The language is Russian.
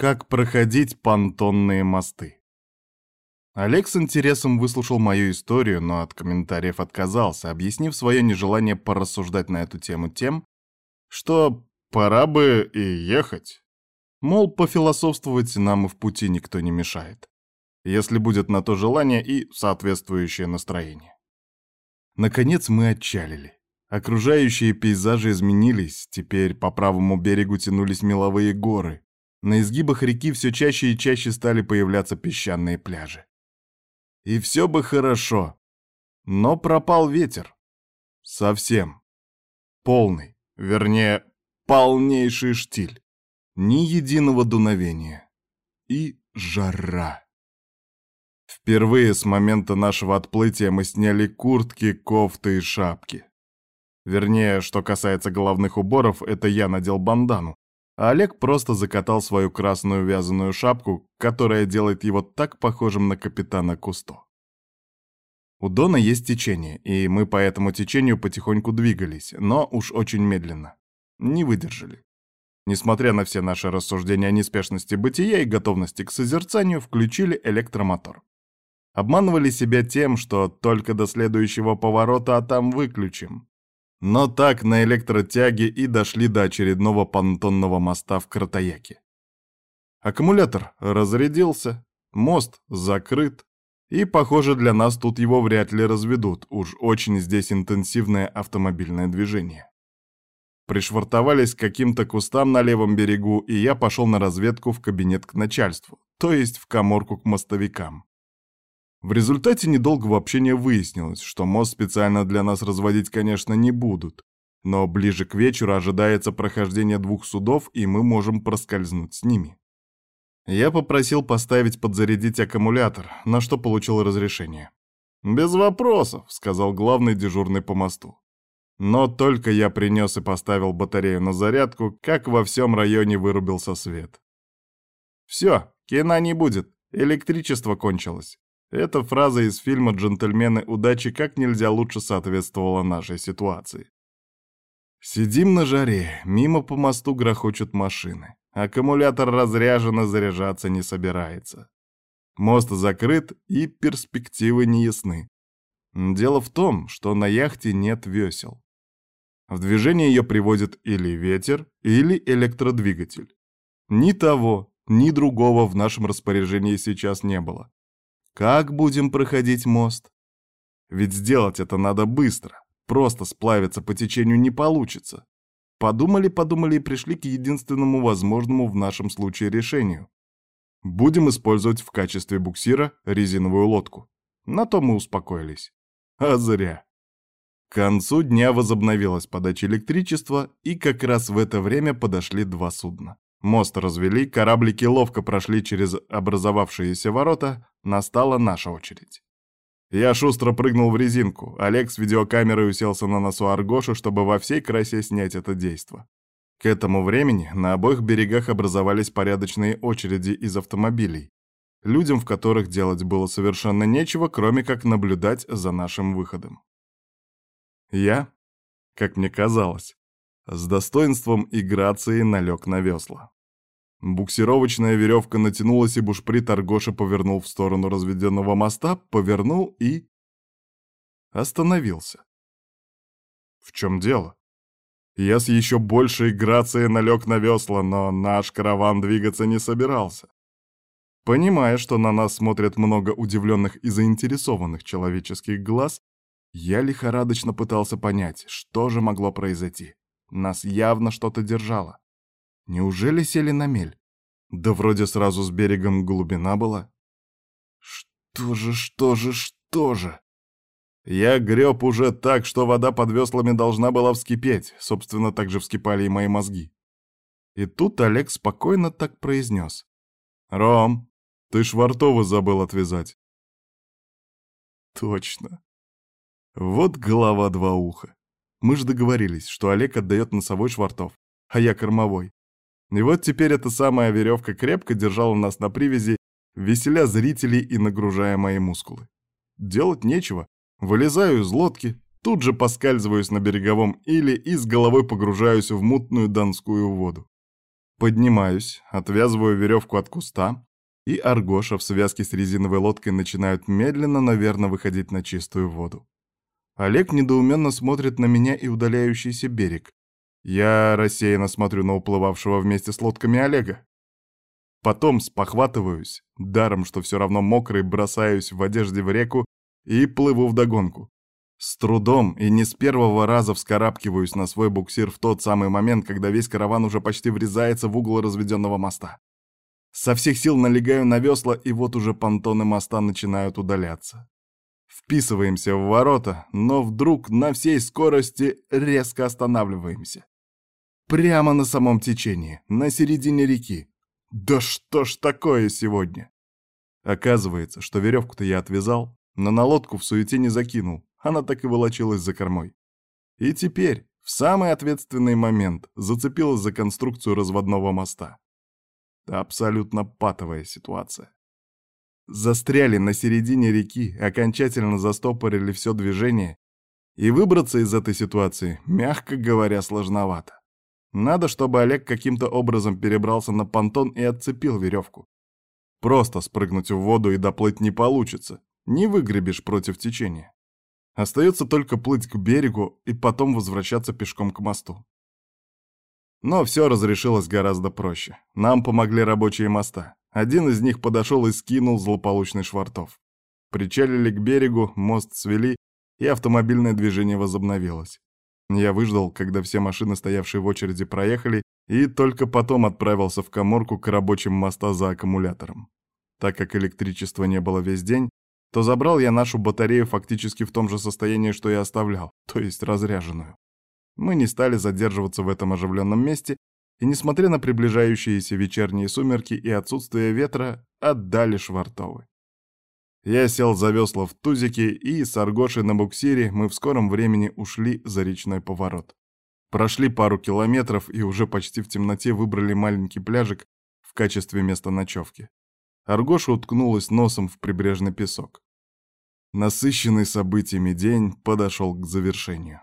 Как проходить понтонные мосты. Олег с интересом выслушал мою историю, но от комментариев отказался, объяснив свое нежелание порассуждать на эту тему тем, что пора бы и ехать. Мол, пофилософствовать нам и в пути никто не мешает, если будет на то желание и соответствующее настроение. Наконец мы отчалили. Окружающие пейзажи изменились, теперь по правому берегу тянулись меловые горы, на изгибах реки все чаще и чаще стали появляться песчаные пляжи. И все бы хорошо, но пропал ветер. Совсем. Полный, вернее, полнейший штиль. Ни единого дуновения. И жара. Впервые с момента нашего отплытия мы сняли куртки, кофты и шапки. Вернее, что касается головных уборов, это я надел бандану, а Олег просто закатал свою красную вязаную шапку, которая делает его так похожим на капитана Кусто. У Дона есть течение, и мы по этому течению потихоньку двигались, но уж очень медленно. Не выдержали. Несмотря на все наши рассуждения о неспешности бытия и готовности к созерцанию, включили электромотор. Обманывали себя тем, что только до следующего поворота, а там выключим. Но так на электротяге и дошли до очередного понтонного моста в Кротояке. Аккумулятор разрядился, мост закрыт, и, похоже, для нас тут его вряд ли разведут, уж очень здесь интенсивное автомобильное движение. Пришвартовались к каким-то кустам на левом берегу, и я пошел на разведку в кабинет к начальству, то есть в коморку к мостовикам. В результате недолгого общения выяснилось, что мост специально для нас разводить, конечно, не будут, но ближе к вечеру ожидается прохождение двух судов, и мы можем проскользнуть с ними. Я попросил поставить подзарядить аккумулятор, на что получил разрешение. «Без вопросов», — сказал главный дежурный по мосту. Но только я принес и поставил батарею на зарядку, как во всем районе вырубился свет. «Все, кино не будет, электричество кончилось». Эта фраза из фильма «Джентльмены удачи» как нельзя лучше соответствовала нашей ситуации. Сидим на жаре, мимо по мосту грохочут машины. Аккумулятор разряжен и заряжаться не собирается. Мост закрыт и перспективы не ясны. Дело в том, что на яхте нет весел. В движение ее приводит или ветер, или электродвигатель. Ни того, ни другого в нашем распоряжении сейчас не было. Как будем проходить мост? Ведь сделать это надо быстро. Просто сплавиться по течению не получится. Подумали, подумали и пришли к единственному возможному в нашем случае решению. Будем использовать в качестве буксира резиновую лодку. На то мы успокоились. А зря. К концу дня возобновилась подача электричества, и как раз в это время подошли два судна. Мост развели, кораблики ловко прошли через образовавшиеся ворота, настала наша очередь. Я шустро прыгнул в резинку, Олег с видеокамерой уселся на носу Аргоша, чтобы во всей красе снять это действо. К этому времени на обоих берегах образовались порядочные очереди из автомобилей, людям в которых делать было совершенно нечего, кроме как наблюдать за нашим выходом. Я, как мне казалось, с достоинством и грацией налег на весла. Буксировочная веревка натянулась, и бушприт Аргоша повернул в сторону разведенного моста, повернул и... остановился. В чем дело? Я с еще большей грацией налег на весла, но наш караван двигаться не собирался. Понимая, что на нас смотрят много удивленных и заинтересованных человеческих глаз, я лихорадочно пытался понять, что же могло произойти. Нас явно что-то держало. Неужели сели на мель? Да вроде сразу с берегом глубина была. Что же, что же, что же? Я греб уже так, что вода под веслами должна была вскипеть. Собственно, так же вскипали и мои мозги. И тут Олег спокойно так произнес. «Ром, ты швартовы забыл отвязать». Точно. Вот голова два уха. Мы же договорились, что Олег отдает носовой швартов, а я кормовой. И вот теперь эта самая веревка крепко держала нас на привязи, веселя зрителей и нагружая мои мускулы. Делать нечего. Вылезаю из лодки, тут же поскальзываюсь на береговом иле и с головой погружаюсь в мутную донскую воду. Поднимаюсь, отвязываю веревку от куста, и Аргоша в связке с резиновой лодкой начинают медленно, но верно выходить на чистую воду. Олег недоуменно смотрит на меня и удаляющийся берег. Я рассеянно смотрю на уплывавшего вместе с лодками Олега. Потом спохватываюсь, даром, что все равно мокрый, бросаюсь в одежде в реку и плыву вдогонку. С трудом и не с первого раза вскарабкиваюсь на свой буксир в тот самый момент, когда весь караван уже почти врезается в угол разведенного моста. Со всех сил налегаю на весла, и вот уже понтоны моста начинают удаляться. Вписываемся в ворота, но вдруг на всей скорости резко останавливаемся. Прямо на самом течении, на середине реки. Да что ж такое сегодня? Оказывается, что веревку-то я отвязал, но на лодку в суете не закинул, она так и волочилась за кормой. И теперь, в самый ответственный момент, зацепилась за конструкцию разводного моста. Абсолютно патовая ситуация. Застряли на середине реки, окончательно застопорили все движение, и выбраться из этой ситуации, мягко говоря, сложновато. Надо, чтобы Олег каким-то образом перебрался на понтон и отцепил веревку. Просто спрыгнуть в воду и доплыть не получится, не выгребешь против течения. Остается только плыть к берегу и потом возвращаться пешком к мосту. Но все разрешилось гораздо проще. Нам помогли рабочие моста. Один из них подошел и скинул злополучный швартов. Причалили к берегу, мост свели, и автомобильное движение возобновилось. Я выждал, когда все машины, стоявшие в очереди, проехали, и только потом отправился в коморку к рабочим моста за аккумулятором. Так как электричества не было весь день, то забрал я нашу батарею фактически в том же состоянии, что и оставлял, то есть разряженную. Мы не стали задерживаться в этом оживленном месте, и, несмотря на приближающиеся вечерние сумерки и отсутствие ветра, отдали швартовы. Я сел за весла в тузике, и с Аргошей на буксире мы в скором времени ушли за речной поворот. Прошли пару километров и уже почти в темноте выбрали маленький пляжик в качестве места ночевки. Аргоша уткнулась носом в прибрежный песок. Насыщенный событиями день подошел к завершению.